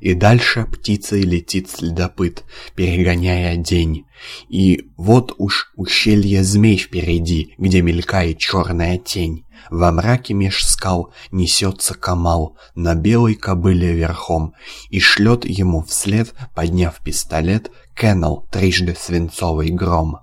И дальше птицей летит следопыт, перегоняя день. И вот уж ущелье змей впереди, где мелькает черная тень. Во мраке меж скал несется камал на белой кобыле верхом и шлет ему вслед, подняв пистолет, Кеннел трижды свинцовый гром.